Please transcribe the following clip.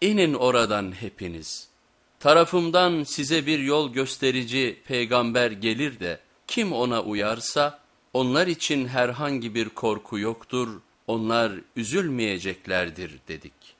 inin oradan hepiniz. Tarafımdan size bir yol gösterici peygamber gelir de kim ona uyarsa onlar için herhangi bir korku yoktur, onlar üzülmeyeceklerdir dedik.